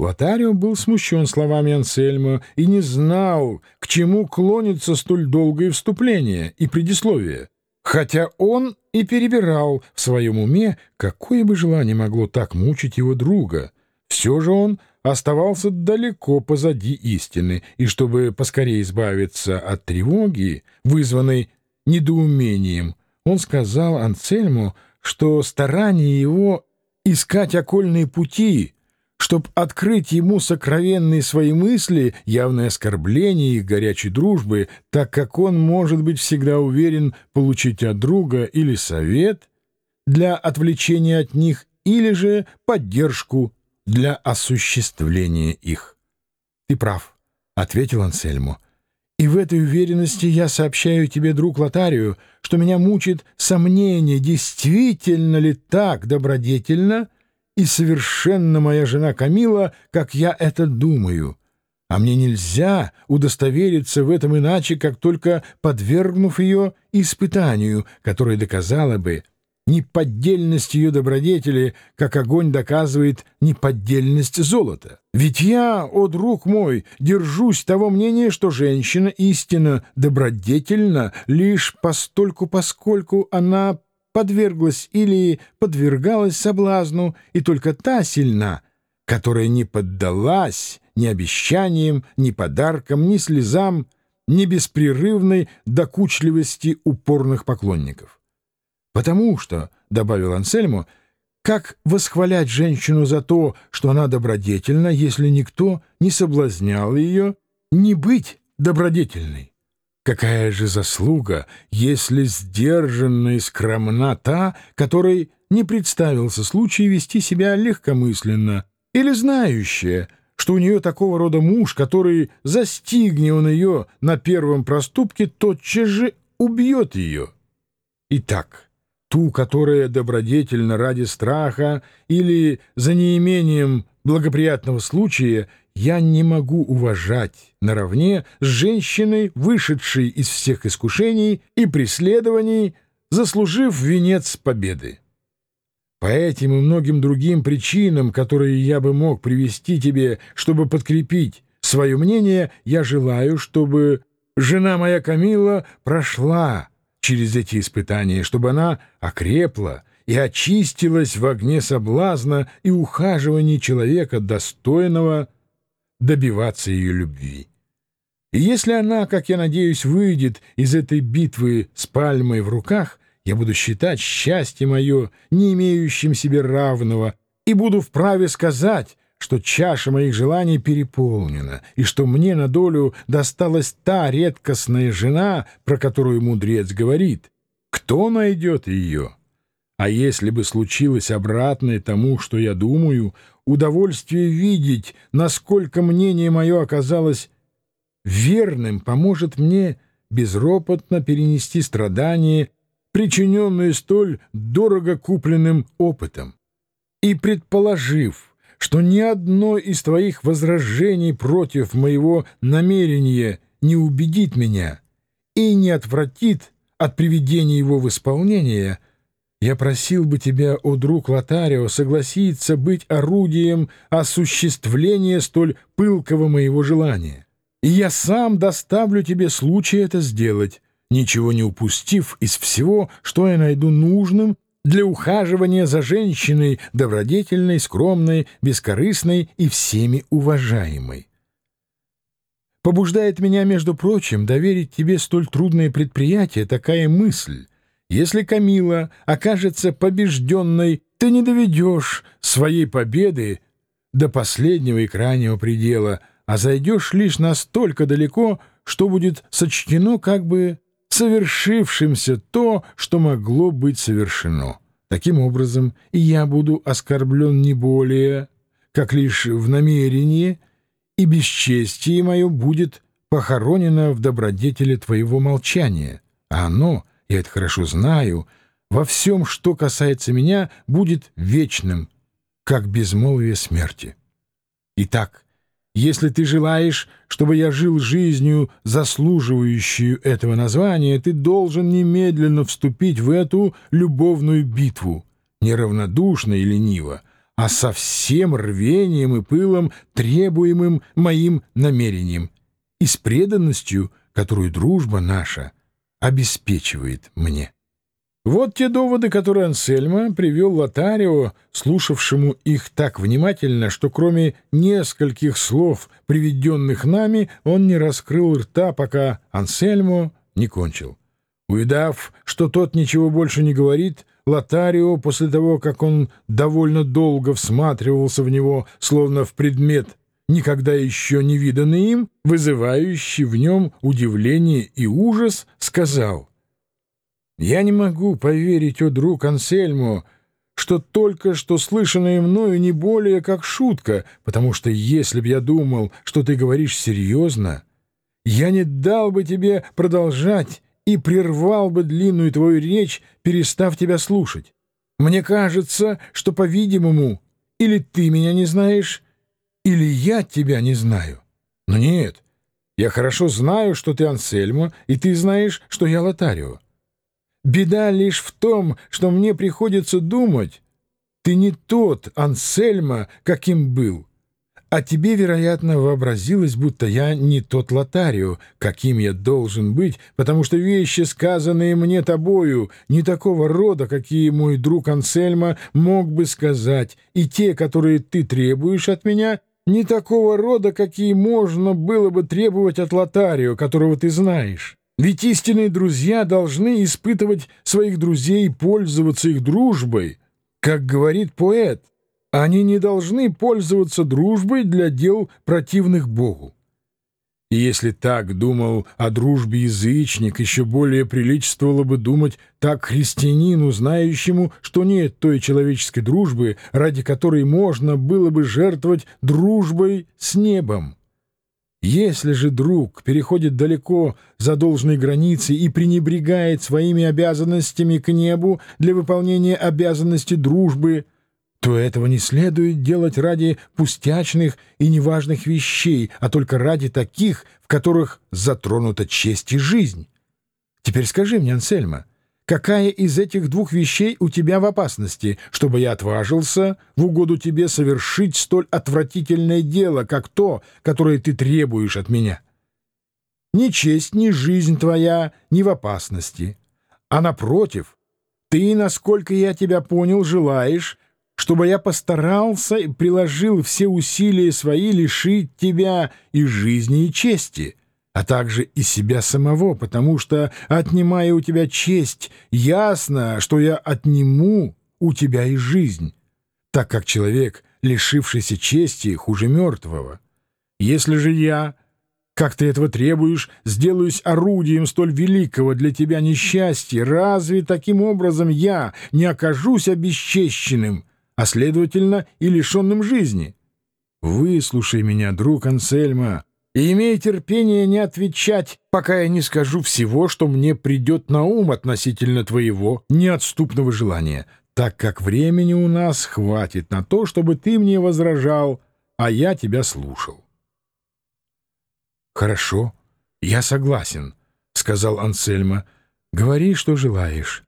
Лотарио был смущен словами Ансельма и не знал, к чему клонится столь долгое вступление и предисловие, хотя он и перебирал в своем уме, какое бы желание могло так мучить его друга. Все же он оставался далеко позади истины, и чтобы поскорее избавиться от тревоги, вызванной недоумением, он сказал Ансельму, что старание его искать окольные пути, чтоб открыть ему сокровенные свои мысли, явное оскорбление их горячей дружбы, так как он может быть всегда уверен получить от друга или совет для отвлечения от них, или же поддержку для осуществления их. — Ты прав, — ответил Ансельму. — И в этой уверенности я сообщаю тебе, друг Лотарию, что меня мучит сомнение, действительно ли так добродетельно и совершенно моя жена Камила, как я это думаю. А мне нельзя удостовериться в этом иначе, как только подвергнув ее испытанию, которое доказало бы, неподдельность ее добродетели, как огонь доказывает неподдельность золота. Ведь я, о друг мой, держусь того мнения, что женщина истинно добродетельна лишь постольку, поскольку она подверглась или подвергалась соблазну, и только та сильна, которая не поддалась ни обещаниям, ни подаркам, ни слезам, ни беспрерывной докучливости упорных поклонников. Потому что, — добавил Ансельмо, — как восхвалять женщину за то, что она добродетельна, если никто не соблазнял ее не быть добродетельной? Какая же заслуга, если сдержанная и скромна та, которой не представился случай вести себя легкомысленно, или знающая, что у нее такого рода муж, который, застигнет он ее на первом проступке, тотчас же убьет ее? Итак, ту, которая добродетельна ради страха или за неимением благоприятного случая, я не могу уважать наравне с женщиной, вышедшей из всех искушений и преследований, заслужив венец победы. По этим и многим другим причинам, которые я бы мог привести тебе, чтобы подкрепить свое мнение, я желаю, чтобы жена моя Камила прошла через эти испытания, чтобы она окрепла и очистилась в огне соблазна и ухаживания человека, достойного добиваться ее любви. И если она, как я надеюсь, выйдет из этой битвы с пальмой в руках, я буду считать счастье мое не имеющим себе равного и буду вправе сказать, что чаша моих желаний переполнена, и что мне на долю досталась та редкостная жена, про которую мудрец говорит. Кто найдет ее? А если бы случилось обратное тому, что я думаю, удовольствие видеть, насколько мнение мое оказалось верным, поможет мне безропотно перенести страдания, причиненные столь дорого купленным опытом. И предположив, что ни одно из твоих возражений против моего намерения не убедит меня и не отвратит от приведения его в исполнение, я просил бы тебя, о друг Лотарио, согласиться быть орудием осуществления столь пылкого моего желания. И я сам доставлю тебе случай это сделать, ничего не упустив из всего, что я найду нужным для ухаживания за женщиной добродетельной, скромной, бескорыстной и всеми уважаемой. Побуждает меня, между прочим, доверить тебе столь трудное предприятие такая мысль. Если Камила окажется побежденной, ты не доведешь своей победы до последнего и крайнего предела, а зайдешь лишь настолько далеко, что будет сочтено как бы совершившимся то, что могло быть совершено. Таким образом, и я буду оскорблен не более, как лишь в намерении, и бесчестие мое будет похоронено в добродетели твоего молчания, а оно, я это хорошо знаю, во всем, что касается меня, будет вечным, как безмолвие смерти. Итак, если ты желаешь, чтобы я жил жизнью, заслуживающую этого названия, ты должен немедленно вступить в эту любовную битву, неравнодушно и лениво, а со всем рвением и пылом, требуемым моим намерением, и с преданностью, которую дружба наша обеспечивает мне. Вот те доводы, которые Ансельма привел Лотарио, слушавшему их так внимательно, что кроме нескольких слов, приведенных нами, он не раскрыл рта, пока Ансельмо не кончил. Увидав, что тот ничего больше не говорит, Лотарио, после того, как он довольно долго всматривался в него, словно в предмет, никогда еще не виданный им, вызывающий в нем удивление и ужас, сказал — я не могу поверить, о друг Ансельмо, что только что слышанное мною не более как шутка, потому что если б я думал, что ты говоришь серьезно, я не дал бы тебе продолжать и прервал бы длинную твою речь, перестав тебя слушать. Мне кажется, что, по-видимому, или ты меня не знаешь, или я тебя не знаю. Но нет, я хорошо знаю, что ты Ансельмо, и ты знаешь, что я Лотарио. Беда лишь в том, что мне приходится думать, ты не тот Ансельма, каким был. А тебе, вероятно, вообразилось, будто я не тот Лотарио, каким я должен быть, потому что вещи, сказанные мне тобою, не такого рода, какие мой друг Ансельма мог бы сказать, и те, которые ты требуешь от меня, не такого рода, какие можно было бы требовать от Лотарио, которого ты знаешь. Ведь истинные друзья должны испытывать своих друзей и пользоваться их дружбой, как говорит поэт. Они не должны пользоваться дружбой для дел противных Богу. И если так думал о дружбе язычник, еще более приличествовало бы думать так христианину, знающему, что нет той человеческой дружбы, ради которой можно было бы жертвовать дружбой с небом. Если же друг переходит далеко за должной границы и пренебрегает своими обязанностями к небу для выполнения обязанностей дружбы, то этого не следует делать ради пустячных и неважных вещей, а только ради таких, в которых затронута честь и жизнь. Теперь скажи мне, Ансельма, Какая из этих двух вещей у тебя в опасности, чтобы я отважился в угоду тебе совершить столь отвратительное дело, как то, которое ты требуешь от меня? Ни честь, ни жизнь твоя не в опасности, а напротив, ты, насколько я тебя понял, желаешь, чтобы я постарался и приложил все усилия свои лишить тебя и жизни, и чести» а также и себя самого, потому что, отнимая у тебя честь, ясно, что я отниму у тебя и жизнь, так как человек, лишившийся чести, хуже мертвого. Если же я, как ты этого требуешь, сделаюсь орудием столь великого для тебя несчастья, разве таким образом я не окажусь обесчещенным, а, следовательно, и лишенным жизни? Выслушай меня, друг Ансельма, и имей терпение не отвечать, пока я не скажу всего, что мне придет на ум относительно твоего неотступного желания, так как времени у нас хватит на то, чтобы ты мне возражал, а я тебя слушал. — Хорошо, я согласен, — сказал Ансельма. — Говори, что желаешь.